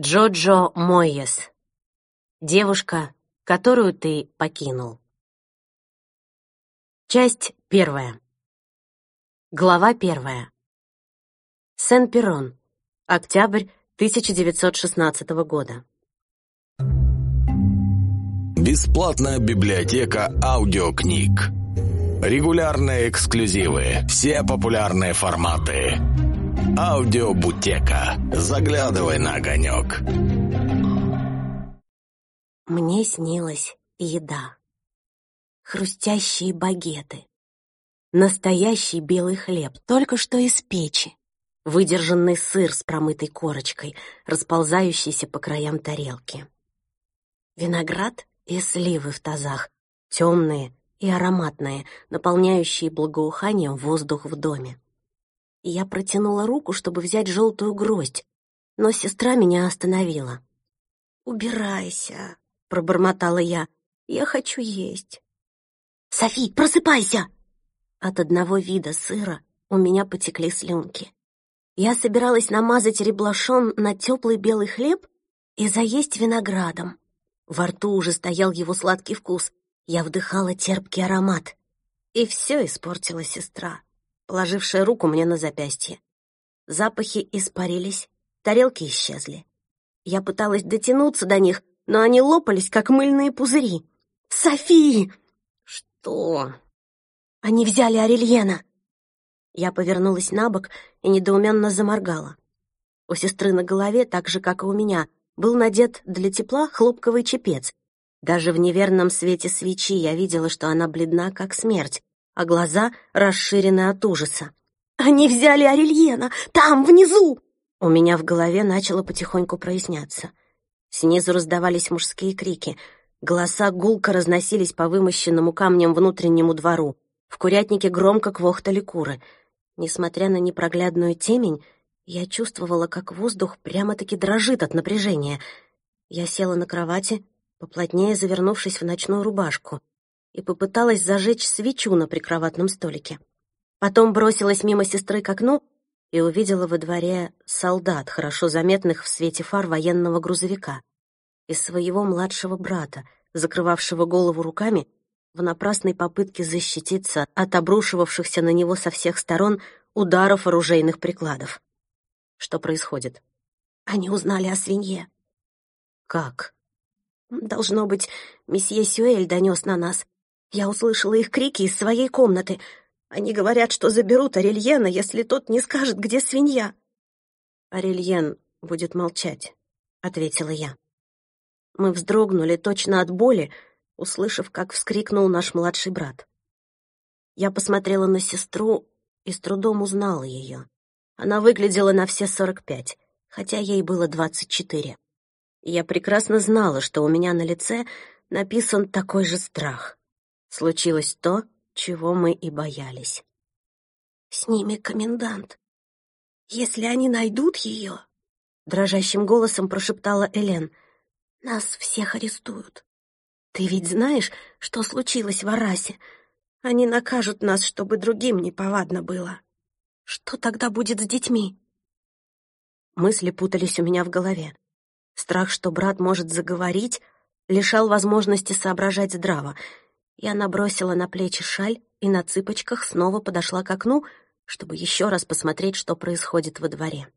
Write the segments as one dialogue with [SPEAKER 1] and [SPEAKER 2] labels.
[SPEAKER 1] Джоджо Мойес. Девушка, которую ты покинул. Часть первая. Глава первая. Сен-Перрон. Октябрь 1916 года.
[SPEAKER 2] Бесплатная библиотека аудиокниг. Регулярные эксклюзивы. Все популярные форматы. Аудиобутека. Заглядывай на огонек.
[SPEAKER 1] Мне снилась еда. Хрустящие багеты. Настоящий белый хлеб, только что из печи. Выдержанный сыр с промытой корочкой, расползающийся по краям тарелки. Виноград и сливы в тазах, темные и ароматные, наполняющие благоуханием воздух в доме. Я протянула руку, чтобы взять желтую гроздь, но сестра меня остановила. «Убирайся», — пробормотала я. «Я хочу есть». «Софи, просыпайся!» От одного вида сыра у меня потекли слюнки. Я собиралась намазать реблашон на теплый белый хлеб и заесть виноградом. Во рту уже стоял его сладкий вкус. Я вдыхала терпкий аромат. И все испортила сестра положившая руку мне на запястье. Запахи испарились, тарелки исчезли. Я пыталась дотянуться до них, но они лопались, как мыльные пузыри. «Софи!» «Что?» «Они взяли Арельена!» Я повернулась на бок и недоуменно заморгала. У сестры на голове, так же, как и у меня, был надет для тепла хлопковый чепец. Даже в неверном свете свечи я видела, что она бледна, как смерть, а глаза расширены от ужаса. «Они взяли Арельена! Там, внизу!» У меня в голове начало потихоньку проясняться. Снизу раздавались мужские крики. Голоса гулко разносились по вымощенному камнем внутреннему двору. В курятнике громко квохтали куры. Несмотря на непроглядную темень, я чувствовала, как воздух прямо-таки дрожит от напряжения. Я села на кровати, поплотнее завернувшись в ночную рубашку и попыталась зажечь свечу на прикроватном столике. Потом бросилась мимо сестры к окну и увидела во дворе солдат, хорошо заметных в свете фар военного грузовика, и своего младшего брата, закрывавшего голову руками в напрасной попытке защититься от обрушивавшихся на него со всех сторон ударов оружейных прикладов. Что происходит? Они узнали о свинье. Как? Должно быть, месье Сюэль донес на нас. Я услышала их крики из своей комнаты. Они говорят, что заберут Арельена, если тот не скажет, где свинья. «Арельен будет молчать», — ответила я. Мы вздрогнули точно от боли, услышав, как вскрикнул наш младший брат. Я посмотрела на сестру и с трудом узнала ее. Она выглядела на все сорок пять, хотя ей было двадцать четыре. Я прекрасно знала, что у меня на лице написан такой же страх. Случилось то, чего мы и боялись. «С ними комендант. Если они найдут ее...» Дрожащим голосом прошептала Элен. «Нас всех арестуют. Ты ведь знаешь, что случилось в Арасе? Они накажут нас, чтобы другим неповадно было. Что тогда будет с детьми?» Мысли путались у меня в голове. Страх, что брат может заговорить, лишал возможности соображать здраво — я набросила на плечи шаль и на цыпочках снова подошла к окну, чтобы еще раз посмотреть, что происходит во дворе.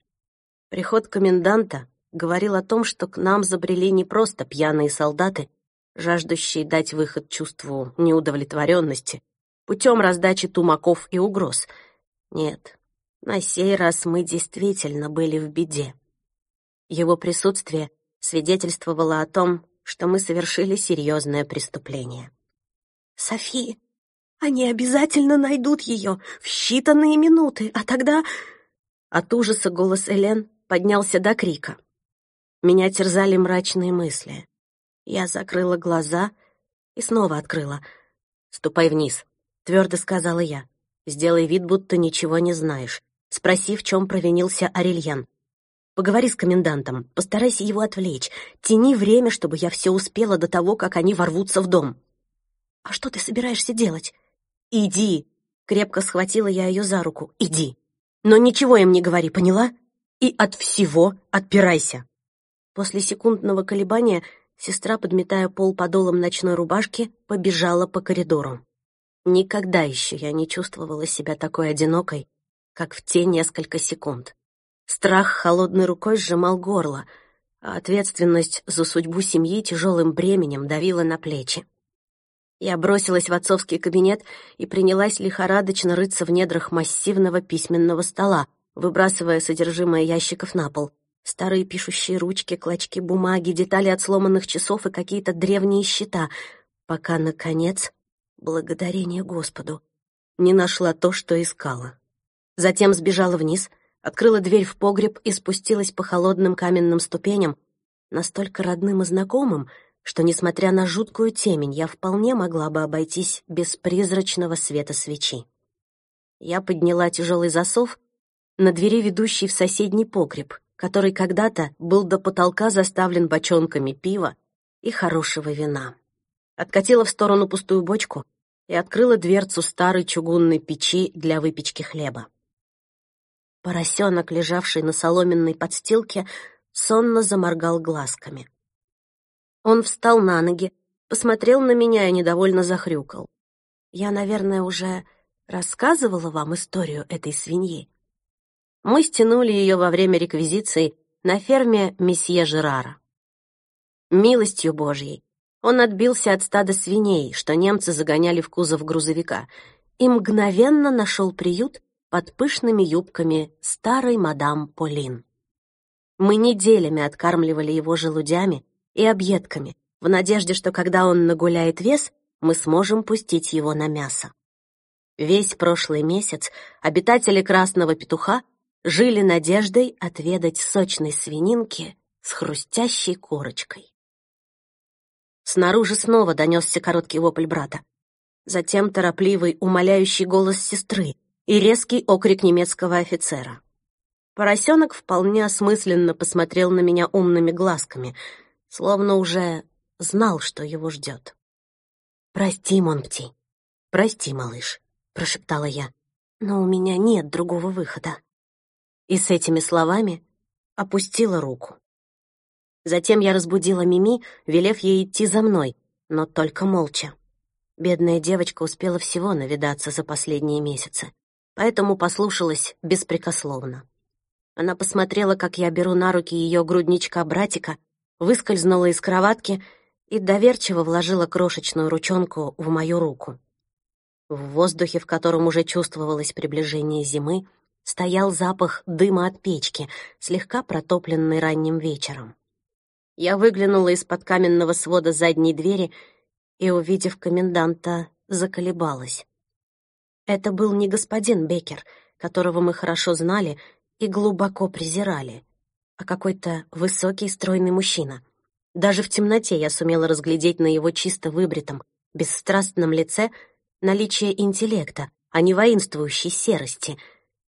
[SPEAKER 1] Приход коменданта говорил о том, что к нам забрели не просто пьяные солдаты, жаждущие дать выход чувству неудовлетворенности путем раздачи тумаков и угроз. Нет, на сей раз мы действительно были в беде. Его присутствие свидетельствовало о том, что мы совершили серьезное преступление. Софи, они обязательно найдут ее в считанные минуты, а тогда...» От ужаса голос Элен поднялся до крика. Меня терзали мрачные мысли. Я закрыла глаза и снова открыла. «Ступай вниз», — твердо сказала я. «Сделай вид, будто ничего не знаешь. Спроси, в чем провинился Арельян. Поговори с комендантом, постарайся его отвлечь. Тяни время, чтобы я все успела до того, как они ворвутся в дом». «А что ты собираешься делать?» «Иди!» — крепко схватила я ее за руку. «Иди! Но ничего им не говори, поняла? И от всего отпирайся!» После секундного колебания сестра, подметая пол подолом ночной рубашки, побежала по коридору. Никогда еще я не чувствовала себя такой одинокой, как в те несколько секунд. Страх холодной рукой сжимал горло, а ответственность за судьбу семьи тяжелым бременем давила на плечи. Я бросилась в отцовский кабинет и принялась лихорадочно рыться в недрах массивного письменного стола, выбрасывая содержимое ящиков на пол. Старые пишущие ручки, клочки бумаги, детали от сломанных часов и какие-то древние счета, пока, наконец, благодарение Господу, не нашла то, что искала. Затем сбежала вниз, открыла дверь в погреб и спустилась по холодным каменным ступеням, настолько родным и знакомым, что, несмотря на жуткую темень, я вполне могла бы обойтись без призрачного света свечи. Я подняла тяжелый засов на двери, ведущей в соседний погреб, который когда-то был до потолка заставлен бочонками пива и хорошего вина. Откатила в сторону пустую бочку и открыла дверцу старой чугунной печи для выпечки хлеба. Поросенок, лежавший на соломенной подстилке, сонно заморгал глазками. Он встал на ноги, посмотрел на меня и недовольно захрюкал. Я, наверное, уже рассказывала вам историю этой свиньи. Мы стянули ее во время реквизиции на ферме месье Жерара. Милостью Божьей он отбился от стада свиней, что немцы загоняли в кузов грузовика, и мгновенно нашел приют под пышными юбками старой мадам Полин. Мы неделями откармливали его желудями и объедками, в надежде, что когда он нагуляет вес, мы сможем пустить его на мясо. Весь прошлый месяц обитатели Красного Петуха жили надеждой отведать сочной свининки с хрустящей корочкой. Снаружи снова донесся короткий вопль брата. Затем торопливый, умоляющий голос сестры, и резкий окрик немецкого офицера. Поросенок вполне осмысленно посмотрел на меня умными глазками, словно уже знал, что его ждет. «Прости, Монпти, прости, малыш», — прошептала я, «но у меня нет другого выхода». И с этими словами опустила руку. Затем я разбудила Мими, велев ей идти за мной, но только молча. Бедная девочка успела всего навидаться за последние месяцы поэтому послушалась беспрекословно. Она посмотрела, как я беру на руки ее грудничка-братика, выскользнула из кроватки и доверчиво вложила крошечную ручонку в мою руку. В воздухе, в котором уже чувствовалось приближение зимы, стоял запах дыма от печки, слегка протопленный ранним вечером. Я выглянула из-под каменного свода задней двери и, увидев коменданта, заколебалась. Это был не господин Беккер, которого мы хорошо знали и глубоко презирали, а какой-то высокий стройный мужчина. Даже в темноте я сумела разглядеть на его чисто выбритом, бесстрастном лице наличие интеллекта, а не воинствующей серости,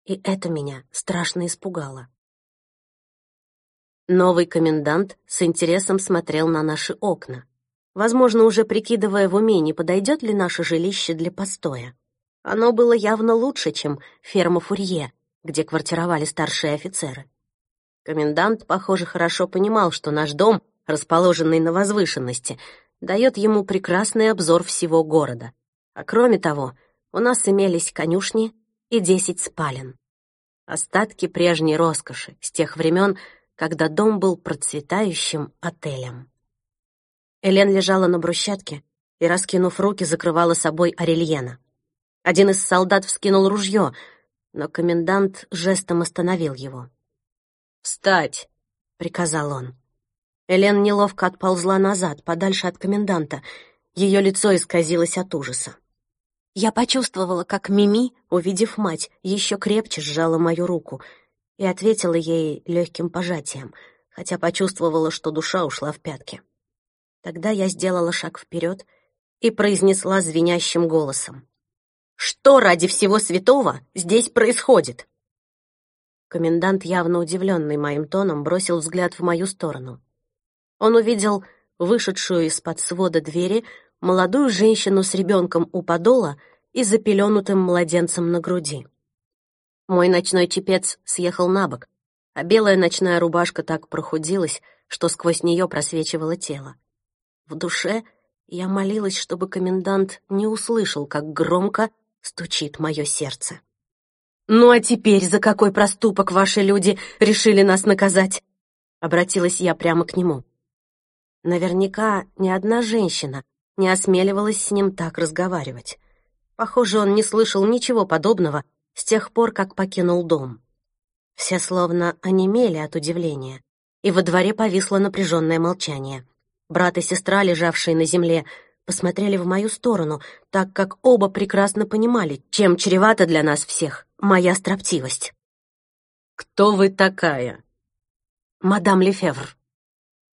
[SPEAKER 1] и это меня страшно испугало. Новый комендант с интересом смотрел на наши окна, возможно, уже прикидывая в уме, не подойдет ли наше жилище для постоя. Оно было явно лучше, чем ферма Фурье, где квартировали старшие офицеры. Комендант, похоже, хорошо понимал, что наш дом, расположенный на возвышенности, дает ему прекрасный обзор всего города. А кроме того, у нас имелись конюшни и десять спален. Остатки прежней роскоши с тех времен, когда дом был процветающим отелем. Элен лежала на брусчатке и, раскинув руки, закрывала собой Арельена. Один из солдат вскинул ружье, но комендант жестом остановил его. «Встать!» — приказал он. Элен неловко отползла назад, подальше от коменданта. Ее лицо исказилось от ужаса. Я почувствовала, как Мими, увидев мать, еще крепче сжала мою руку и ответила ей легким пожатием, хотя почувствовала, что душа ушла в пятки. Тогда я сделала шаг вперед и произнесла звенящим голосом. Что ради всего святого здесь происходит?» Комендант, явно удивленный моим тоном, бросил взгляд в мою сторону. Он увидел вышедшую из-под свода двери молодую женщину с ребенком у подола и запеленутым младенцем на груди. Мой ночной чепец съехал на бок, а белая ночная рубашка так прохудилась, что сквозь нее просвечивало тело. В душе я молилась, чтобы комендант не услышал, как громко стучит мое сердце. «Ну а теперь за какой проступок ваши люди решили нас наказать?» Обратилась я прямо к нему. Наверняка ни одна женщина не осмеливалась с ним так разговаривать. Похоже, он не слышал ничего подобного с тех пор, как покинул дом. Все словно онемели от удивления, и во дворе повисло напряженное молчание. Брат и сестра, лежавшие на земле, посмотрели в мою сторону, так как оба прекрасно понимали, чем чревата для нас всех моя строптивость.
[SPEAKER 3] «Кто вы такая?»
[SPEAKER 1] «Мадам Лефевр».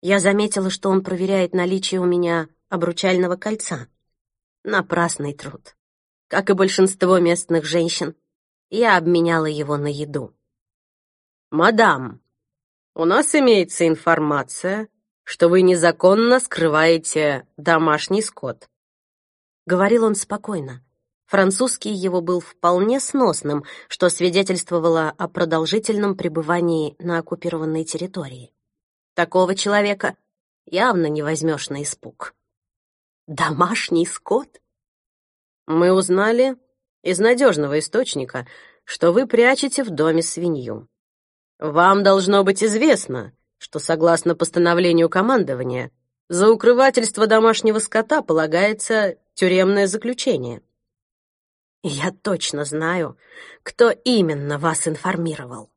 [SPEAKER 1] Я заметила, что он проверяет наличие у меня обручального кольца. Напрасный труд. Как и большинство местных женщин, я обменяла его на еду.
[SPEAKER 3] «Мадам, у нас имеется информация, что вы незаконно скрываете домашний скот», —
[SPEAKER 1] говорил он спокойно. Французский его был вполне сносным, что свидетельствовало о продолжительном пребывании на оккупированной территории. Такого человека явно не возьмешь на испуг. Домашний скот?
[SPEAKER 3] Мы узнали из надежного источника, что вы прячете в доме свинью. Вам должно быть известно, что, согласно постановлению командования, за укрывательство домашнего скота полагается тюремное заключение.
[SPEAKER 1] Я точно знаю, кто именно вас информировал.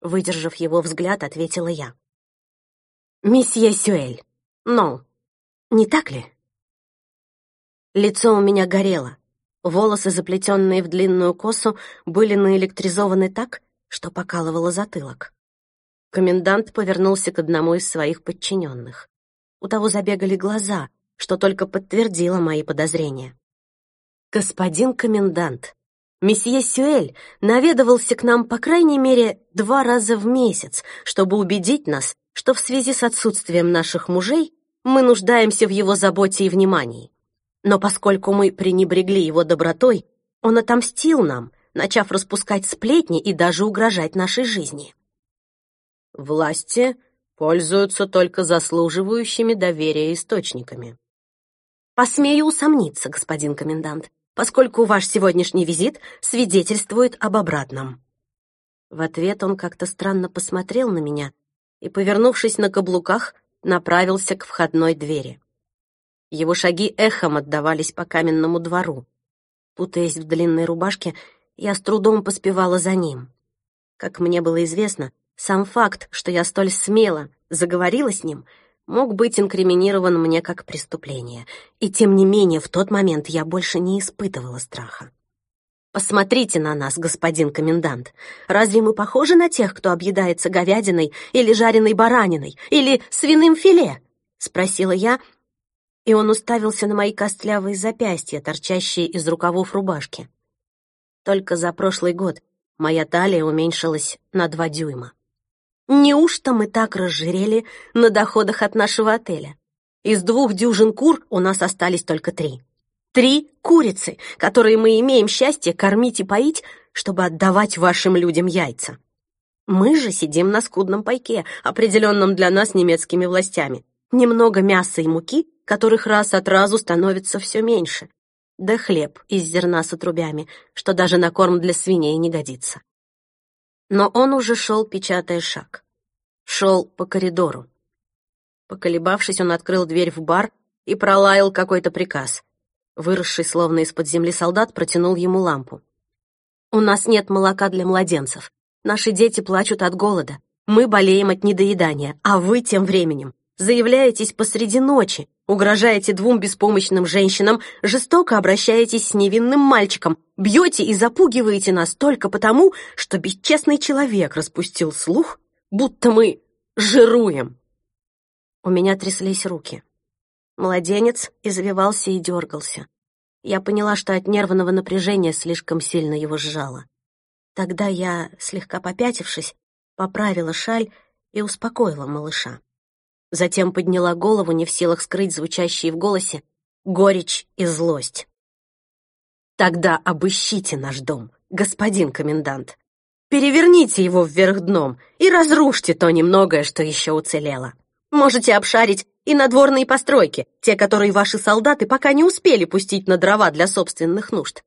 [SPEAKER 1] Выдержав его взгляд, ответила я. «Месье Сюэль, но, не так ли?» Лицо у меня горело. Волосы, заплетенные в длинную косу, были наэлектризованы так, что покалывало затылок. Комендант повернулся к одному из своих подчиненных. У того забегали глаза, что только подтвердило мои подозрения. «Господин комендант, месье Сюэль наведывался к нам по крайней мере два раза в месяц, чтобы убедить нас, что в связи с отсутствием наших мужей мы нуждаемся в его заботе и внимании. Но поскольку мы пренебрегли его добротой, он отомстил нам, начав распускать сплетни и даже угрожать нашей жизни.
[SPEAKER 3] Власти пользуются только заслуживающими доверия источниками.
[SPEAKER 1] Посмею усомниться, господин комендант, поскольку ваш сегодняшний визит свидетельствует об обратном. В ответ он как-то странно посмотрел на меня и, повернувшись на каблуках, направился к входной двери. Его шаги эхом отдавались по каменному двору. Путаясь в длинной рубашке, я с трудом поспевала за ним. Как мне было известно, сам факт, что я столь смело заговорила с ним, мог быть инкриминирован мне как преступление. И тем не менее, в тот момент я больше не испытывала страха. «Посмотрите на нас, господин комендант. Разве мы похожи на тех, кто объедается говядиной или жареной бараниной, или свиным филе?» — спросила я, и он уставился на мои костлявые запястья, торчащие из рукавов рубашки. Только за прошлый год моя талия уменьшилась на два дюйма. Неужто мы так разжирели на доходах от нашего отеля? Из двух дюжин кур у нас остались только три. Три курицы, которые мы имеем счастье кормить и поить, чтобы отдавать вашим людям яйца. Мы же сидим на скудном пайке, определенном для нас немецкими властями. Немного мяса и муки которых раз от разу становится все меньше, да хлеб из зерна с отрубями, что даже на корм для свиней не годится. Но он уже шел, печатая шаг. Шел по коридору. Поколебавшись, он открыл дверь в бар и пролаял какой-то приказ. Выросший словно из-под земли солдат протянул ему лампу. «У нас нет молока для младенцев. Наши дети плачут от голода. Мы болеем от недоедания, а вы тем временем заявляетесь посреди ночи, угрожаете двум беспомощным женщинам, жестоко обращаетесь с невинным мальчиком, бьете и запугиваете нас только потому, что бесчестный человек распустил слух, будто мы жируем. У меня тряслись руки. Младенец извивался и дергался. Я поняла, что от нервного напряжения слишком сильно его сжало. Тогда я, слегка попятившись, поправила шаль и успокоила малыша. Затем подняла голову, не в силах скрыть звучащие в голосе горечь и злость. «Тогда обыщите наш дом, господин комендант. Переверните его вверх дном и разрушьте то немногое, что еще уцелело. Можете обшарить и надворные постройки, те, которые ваши солдаты пока не успели пустить на дрова для собственных нужд.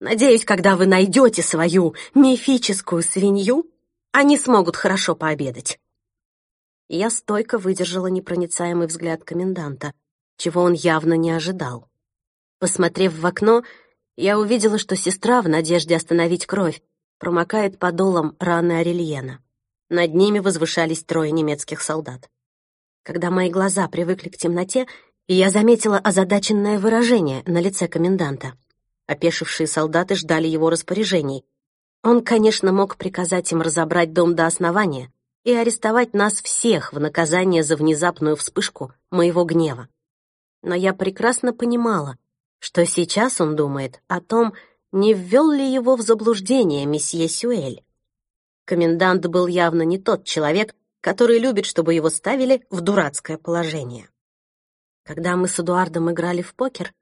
[SPEAKER 1] Надеюсь, когда вы найдете свою мифическую свинью, они смогут хорошо пообедать. Я стойко выдержала непроницаемый взгляд коменданта, чего он явно не ожидал. Посмотрев в окно, я увидела, что сестра, в надежде остановить кровь, промокает подолом раны Арельена. Над ними возвышались трое немецких солдат. Когда мои глаза привыкли к темноте, я заметила озадаченное выражение на лице коменданта. Опешившие солдаты ждали его распоряжений. Он, конечно, мог приказать им разобрать дом до основания и арестовать нас всех в наказание за внезапную вспышку моего гнева. Но я прекрасно понимала, что сейчас он думает о том, не ввел ли его в заблуждение месье Сюэль. Комендант был явно не тот человек, который любит, чтобы его ставили в дурацкое положение. Когда мы с Эдуардом играли в покер,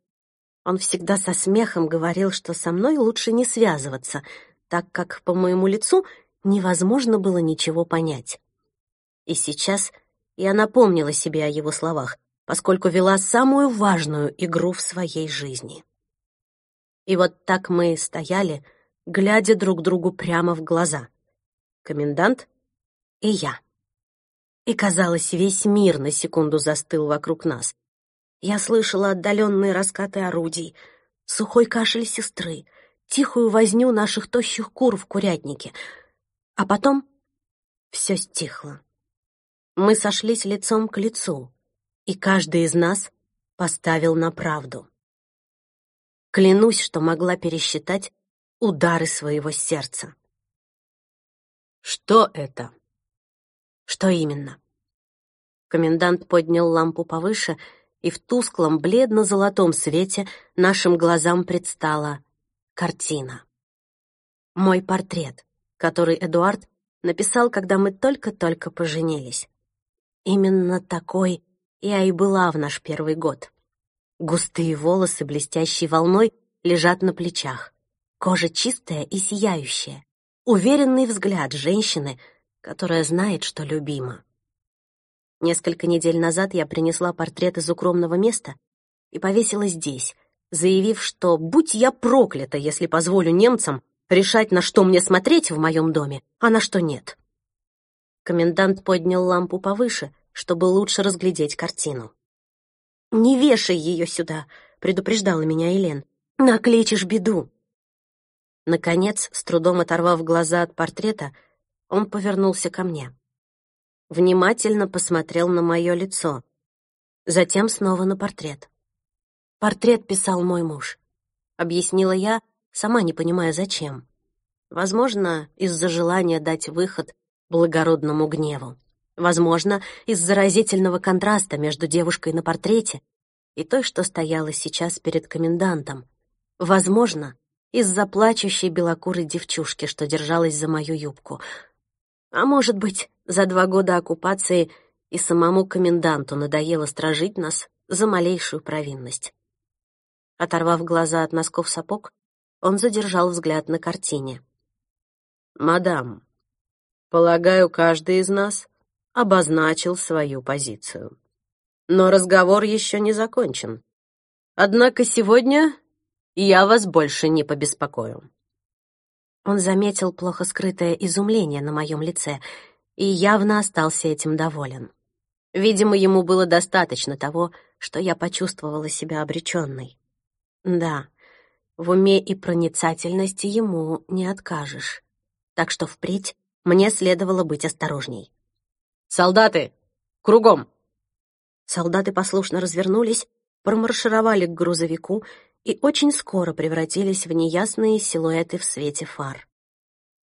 [SPEAKER 1] он всегда со смехом говорил, что со мной лучше не связываться, так как по моему лицу невозможно было ничего понять. И сейчас я напомнила себе о его словах, поскольку вела самую важную игру в своей жизни. И вот так мы стояли, глядя друг другу прямо в глаза. Комендант и я. И, казалось, весь мир на секунду застыл вокруг нас. Я слышала отдаленные раскаты орудий, сухой кашель сестры, тихую возню наших тощих кур в курятнике. А потом все стихло. Мы сошлись лицом к лицу, и каждый из нас поставил на правду. Клянусь, что могла пересчитать удары своего сердца.
[SPEAKER 3] «Что это?»
[SPEAKER 1] «Что именно?» Комендант поднял лампу повыше, и в тусклом бледно-золотом свете нашим глазам предстала картина. Мой портрет, который Эдуард написал, когда мы только-только поженились. Именно такой я и была в наш первый год. Густые волосы блестящей волной лежат на плечах. Кожа чистая и сияющая. Уверенный взгляд женщины, которая знает, что любима. Несколько недель назад я принесла портрет из укромного места и повесила здесь, заявив, что будь я проклята, если позволю немцам решать, на что мне смотреть в моем доме, а на что нет. Комендант поднял лампу повыше, чтобы лучше разглядеть картину. «Не вешай ее сюда», — предупреждала меня Елен. «Накличешь беду». Наконец, с трудом оторвав глаза от портрета, он повернулся ко мне. Внимательно посмотрел на мое лицо, затем снова на портрет. «Портрет писал мой муж», — объяснила я, сама не понимая, зачем. Возможно, из-за желания дать выход благородному гневу. Возможно, из заразительного контраста между девушкой на портрете и той, что стояла сейчас перед комендантом. Возможно, из-за плачущей белокурой девчушки, что держалась за мою юбку. А может быть, за два года оккупации и самому коменданту надоело стражить нас за малейшую провинность. Оторвав глаза от носков сапог, он задержал взгляд на картине.
[SPEAKER 3] «Мадам, полагаю, каждый из нас обозначил свою позицию. Но разговор еще не закончен. Однако сегодня я вас больше не побеспокою».
[SPEAKER 1] Он заметил плохо скрытое изумление на моем лице и явно остался этим доволен. Видимо, ему было достаточно того, что я почувствовала себя обреченной. Да, в уме и проницательности ему не откажешь. Так что впредь мне следовало быть осторожней.
[SPEAKER 3] «Солдаты! Кругом!»
[SPEAKER 1] Солдаты послушно развернулись, промаршировали к грузовику и очень скоро превратились в неясные силуэты в свете фар.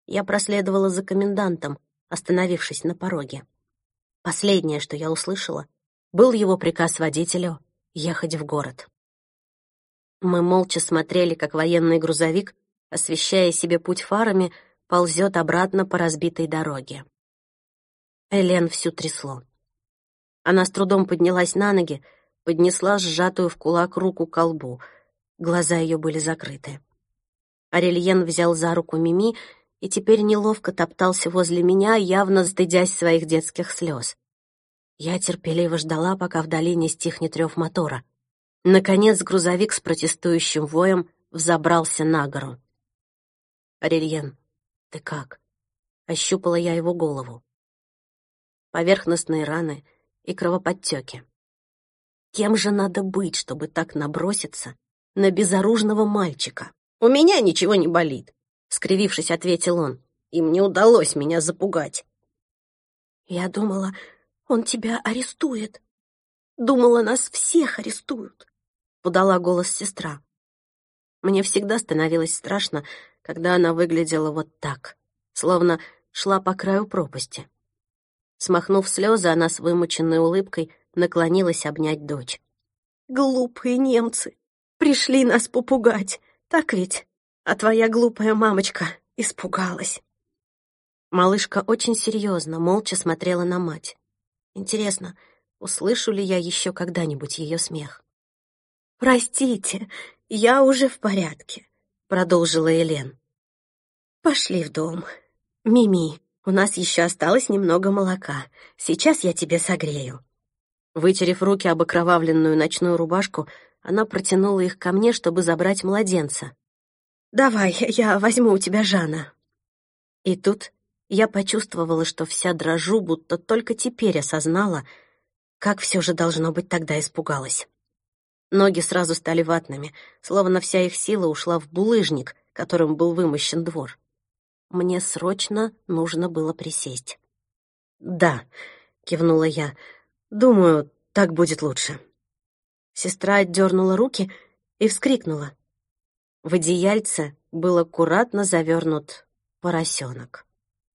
[SPEAKER 1] Я проследовала за комендантом, остановившись на пороге. Последнее, что я услышала, был его приказ водителю ехать в город. Мы молча смотрели, как военный грузовик, освещая себе путь фарами, ползет обратно по разбитой дороге. Элен всю трясло. Она с трудом поднялась на ноги, поднесла сжатую в кулак руку к колбу. Глаза ее были закрыты. Арельен взял за руку Мими и теперь неловко топтался возле меня, явно стыдясь своих детских слез. Я терпеливо ждала, пока вдали не стихнет рев мотора. Наконец грузовик с протестующим воем взобрался на гору. «Арельен, ты как?» — ощупала я его голову. Поверхностные раны и кровоподтеки. Кем же надо быть, чтобы так наброситься на безоружного мальчика?
[SPEAKER 3] «У меня ничего не болит», — скривившись, ответил он. «Им не удалось меня запугать».
[SPEAKER 1] Я думала, он тебя арестует. Думала, нас всех арестуют, — подала голос сестра. Мне всегда становилось страшно, когда она выглядела вот так, словно шла по краю пропасти. Смахнув слезы, она с вымученной улыбкой наклонилась обнять дочь. «Глупые немцы! Пришли нас попугать, так ведь? А твоя глупая мамочка испугалась». Малышка очень серьезно, молча смотрела на мать. Интересно, услышу ли я еще когда-нибудь ее смех? «Простите, я уже в порядке», — продолжила Элен. «Пошли в дом. Мими, у нас еще осталось немного молока. Сейчас я тебе согрею». Вытерев руки об окровавленную ночную рубашку, она протянула их ко мне, чтобы забрать младенца. «Давай, я возьму у тебя Жана». И тут я почувствовала, что вся дрожу, будто только теперь осознала, как все же должно быть тогда испугалась. Ноги сразу стали ватными, словно вся их сила ушла в булыжник, которым был вымощен двор. Мне срочно нужно было присесть. «Да», — кивнула я, — «думаю, так будет лучше». Сестра отдернула руки и вскрикнула. В одеяльце был аккуратно завернут поросенок.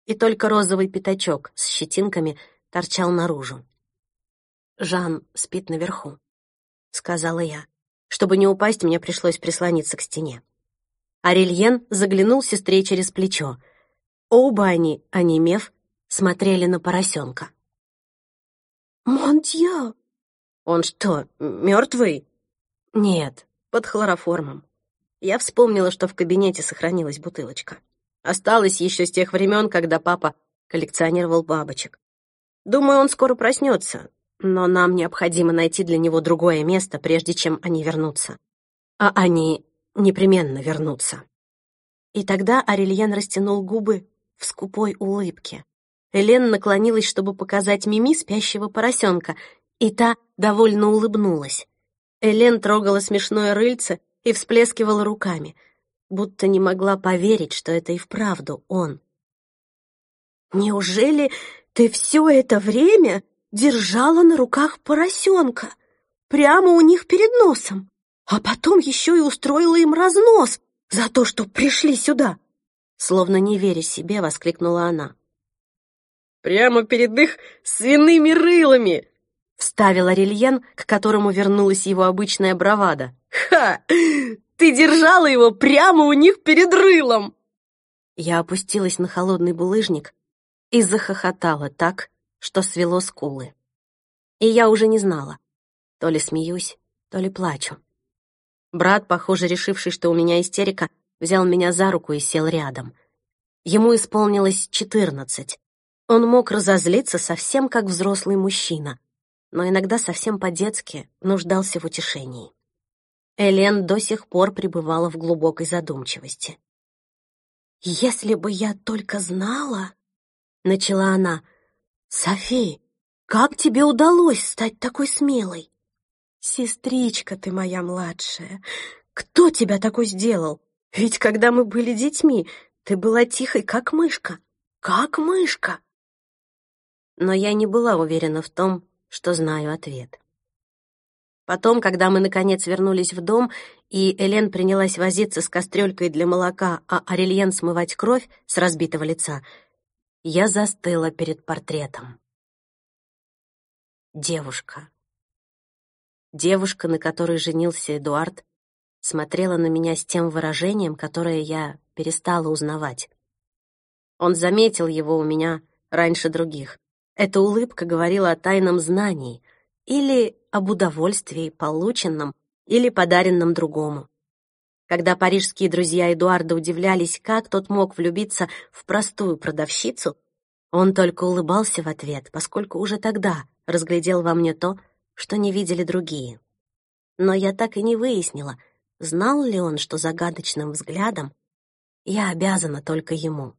[SPEAKER 1] И только розовый пятачок с щетинками торчал наружу. «Жан спит наверху», — сказала я. Чтобы не упасть, мне пришлось прислониться к стене. Арельен заглянул сестре через плечо. Оба они, онемев, смотрели на поросенка. «Монтье!» «Он что, мертвый?» «Нет, под хлороформом. Я вспомнила, что в кабинете сохранилась бутылочка. Осталось еще с тех времен, когда папа коллекционировал бабочек. Думаю, он скоро проснется, но нам необходимо найти для него другое место, прежде чем они вернутся. А они непременно вернутся. И тогда Арельян растянул губы в скупой улыбке. Элен наклонилась, чтобы показать Мими спящего поросенка, и та довольно улыбнулась. Элен трогала смешное рыльце и всплескивала руками, будто не могла поверить, что это и вправду он. «Неужели ты все это время держала на руках поросенка, прямо у них перед носом, а потом еще и устроила им разнос за то, что пришли сюда?» Словно не веря себе, воскликнула она.
[SPEAKER 3] «Прямо перед их свиными рылами!» — вставил Арельен, к которому вернулась его обычная бравада. «Ха! Ты держала его прямо у них перед рылом!»
[SPEAKER 1] Я опустилась на холодный булыжник и захохотала так, что свело скулы. И я уже не знала, то ли смеюсь, то ли плачу. Брат, похоже, решивший, что у меня истерика, взял меня за руку и сел рядом. Ему исполнилось четырнадцать. Он мог разозлиться совсем как взрослый мужчина, но иногда совсем по-детски нуждался в утешении. Элен до сих пор пребывала в глубокой задумчивости. «Если бы я только знала...» — начала она. «Софи, как тебе удалось стать такой смелой?» «Сестричка ты моя младшая, кто тебя такой сделал? Ведь когда мы были детьми, ты была тихой, как мышка, как мышка!» Но я не была уверена в том, что знаю ответ. Потом, когда мы наконец вернулись в дом, и Элен принялась возиться с кастрюлькой для молока, а Арельен смывать кровь с разбитого лица, я застыла перед портретом. Девушка. Девушка, на которой женился Эдуард, смотрела на меня с тем выражением, которое я перестала узнавать. Он заметил его у меня раньше других. Эта улыбка говорила о тайном знании или об удовольствии, полученном или подаренном другому. Когда парижские друзья Эдуарда удивлялись, как тот мог влюбиться в простую продавщицу, он только улыбался в ответ, поскольку уже тогда разглядел во мне то, что не видели другие. Но я так и не выяснила, знал ли он, что загадочным взглядом я обязана только ему.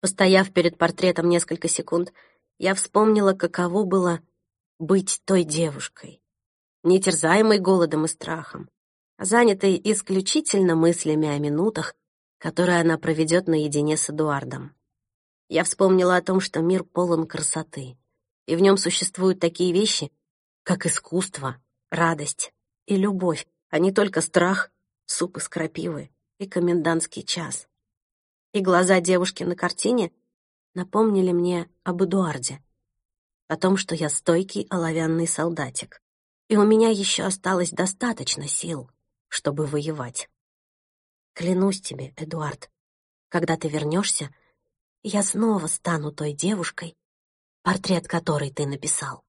[SPEAKER 1] Постояв перед портретом несколько секунд, я вспомнила, каково было быть той девушкой, не терзаемой голодом и страхом, занятой исключительно мыслями о минутах, которые она проведет наедине с Эдуардом. Я вспомнила о том, что мир полон красоты, и в нем существуют такие вещи, как искусство, радость и любовь, а не только страх, суп из крапивы и комендантский час. И глаза девушки на картине напомнили мне об Эдуарде, о том, что я стойкий оловянный солдатик, и у меня еще осталось достаточно сил, чтобы воевать. Клянусь тебе, Эдуард, когда ты вернешься, я снова стану той девушкой, портрет которой ты написал.